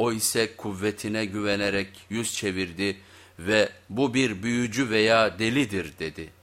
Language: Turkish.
O ise kuvvetine güvenerek yüz çevirdi ve bu bir büyücü veya delidir dedi.''